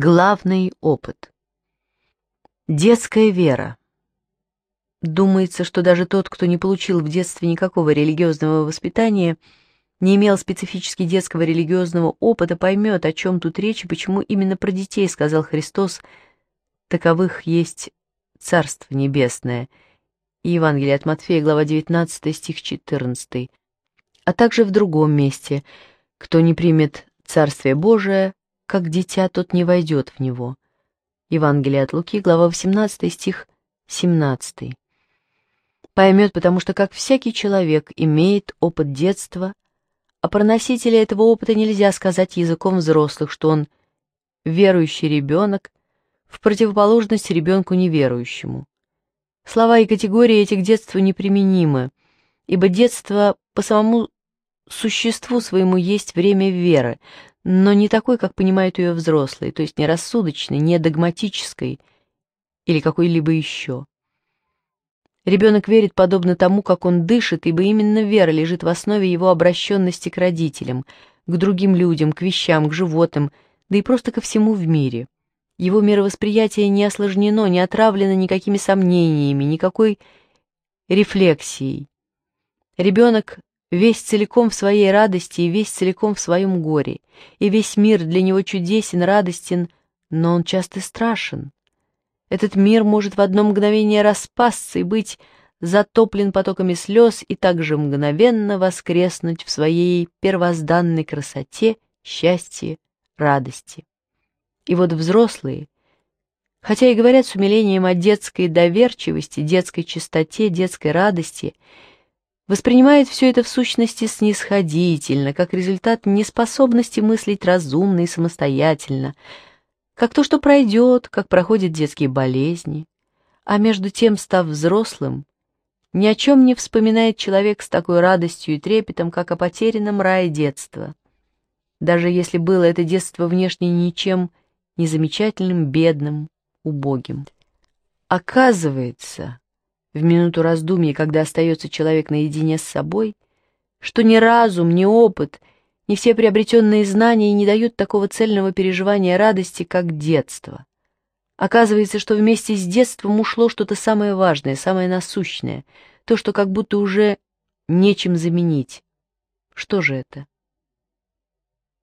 Главный опыт. Детская вера. Думается, что даже тот, кто не получил в детстве никакого религиозного воспитания, не имел специфически детского религиозного опыта, поймет, о чем тут речь и почему именно про детей сказал Христос «таковых есть Царство Небесное» и Евангелие от Матфея, глава 19, стих 14, а также в другом месте «кто не примет Царствие Божие, как дитя, тот не войдет в него. Евангелие от Луки, глава 18, стих 17. Поймет, потому что, как всякий человек, имеет опыт детства, а про носителя этого опыта нельзя сказать языком взрослых, что он верующий ребенок, в противоположность ребенку неверующему. Слова и категории этих детства неприменимы, ибо детство по самому существу своему есть время веры, но не такой, как понимают ее взрослые, то есть не рассудочной, не догматической или какой-либо еще. Ребенок верит подобно тому, как он дышит, ибо именно вера лежит в основе его обращенности к родителям, к другим людям, к вещам, к животным, да и просто ко всему в мире. Его мировосприятие не осложнено, не отравлено никакими сомнениями, никакой рефлексией. Ребенок весь целиком в своей радости и весь целиком в своем горе и весь мир для него чудесен, радостен, но он часто страшен. Этот мир может в одно мгновение распасться и быть затоплен потоками слез и также мгновенно воскреснуть в своей первозданной красоте, счастье, радости. И вот взрослые, хотя и говорят с умилением о детской доверчивости, детской чистоте, детской радости — воспринимает все это в сущности снисходительно, как результат неспособности мыслить разумно и самостоятельно, как то, что пройдет, как проходят детские болезни. А между тем, став взрослым, ни о чем не вспоминает человек с такой радостью и трепетом, как о потерянном рае детства. Даже если было это детство внешне ничем незамечательным, бедным, убогим. Оказывается, в минуту раздумий, когда остается человек наедине с собой, что ни разум, ни опыт, ни все приобретенные знания не дают такого цельного переживания радости, как детство. Оказывается, что вместе с детством ушло что-то самое важное, самое насущное, то, что как будто уже нечем заменить. Что же это?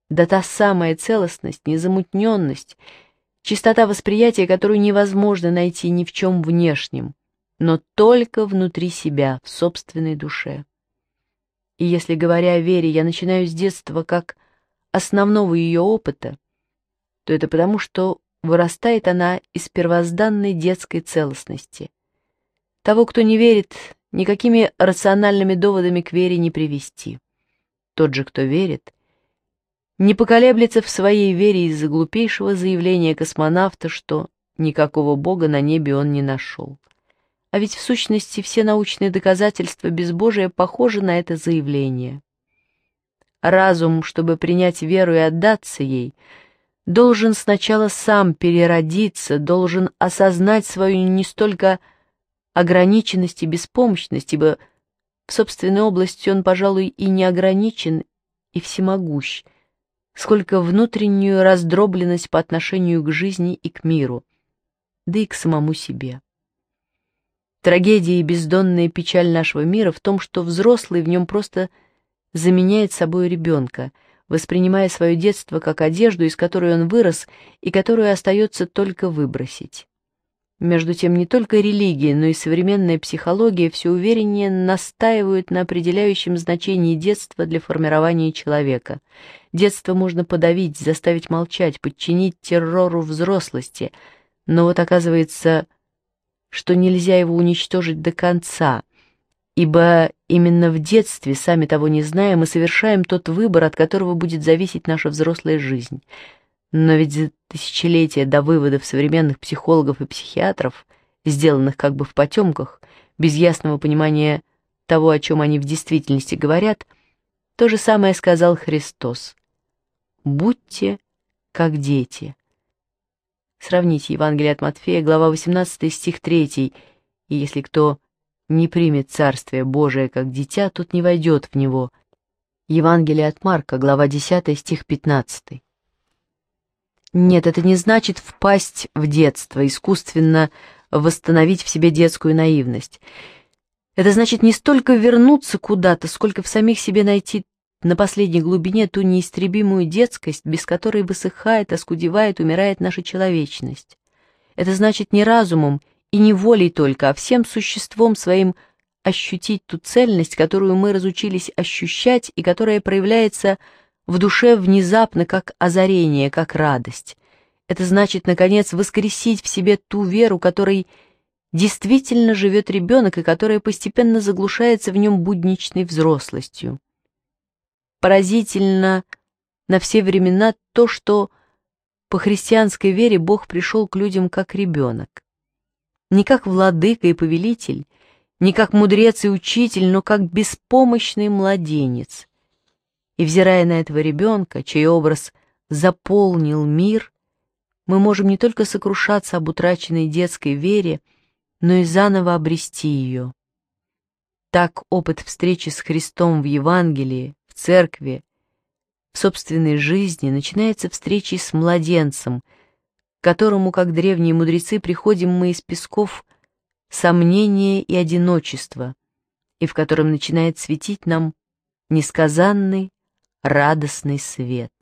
Да та самая целостность, незамутненность, чистота восприятия, которую невозможно найти ни в чем внешнем, но только внутри себя, в собственной душе. И если, говоря о вере, я начинаю с детства как основного ее опыта, то это потому, что вырастает она из первозданной детской целостности. Того, кто не верит, никакими рациональными доводами к вере не привести. Тот же, кто верит, не поколеблется в своей вере из-за глупейшего заявления космонавта, что никакого бога на небе он не нашел. А ведь в сущности все научные доказательства безбожия похожи на это заявление. Разум, чтобы принять веру и отдаться ей, должен сначала сам переродиться, должен осознать свою не столько ограниченность и беспомощность, ибо в собственной области он, пожалуй, и не ограничен, и всемогущ, сколько внутреннюю раздробленность по отношению к жизни и к миру, да и к самому себе. Трагедия и бездонная печаль нашего мира в том, что взрослый в нем просто заменяет собой ребенка, воспринимая свое детство как одежду, из которой он вырос и которую остается только выбросить. Между тем, не только религия, но и современная психология все увереннее настаивают на определяющем значении детства для формирования человека. Детство можно подавить, заставить молчать, подчинить террору взрослости, но вот оказывается, что нельзя его уничтожить до конца, ибо именно в детстве, сами того не зная, мы совершаем тот выбор, от которого будет зависеть наша взрослая жизнь. Но ведь за тысячелетия до выводов современных психологов и психиатров, сделанных как бы в потемках, без ясного понимания того, о чем они в действительности говорят, то же самое сказал Христос. «Будьте как дети». Сравните Евангелие от Матфея, глава 18, стих 3. «И если кто не примет Царствие Божие как дитя, тот не войдет в него». Евангелие от Марка, глава 10, стих 15. Нет, это не значит впасть в детство, искусственно восстановить в себе детскую наивность. Это значит не столько вернуться куда-то, сколько в самих себе найти на последней глубине ту неистребимую детскость, без которой высыхает, оскудевает, умирает наша человечность. Это значит не разумом и не волей только, а всем существом своим ощутить ту цельность, которую мы разучились ощущать и которая проявляется в душе внезапно как озарение, как радость. Это значит, наконец, воскресить в себе ту веру, которой действительно живет ребенок и которая постепенно заглушается в нем будничной взрослостью. Поразительно на все времена то, что по христианской вере Бог пришел к людям как ребенок. Не как владыка и повелитель, не как мудрец и учитель, но как беспомощный младенец. И взирая на этого ребенка, чей образ заполнил мир, мы можем не только сокрушаться об утраченной детской вере, но и заново обрести ее. Так опыт встречи с Христом в Евангелии церкви, в собственной жизни начинается встречей с младенцем, к которому, как древние мудрецы, приходим мы из песков сомнения и одиночества, и в котором начинает светить нам несказанный радостный свет.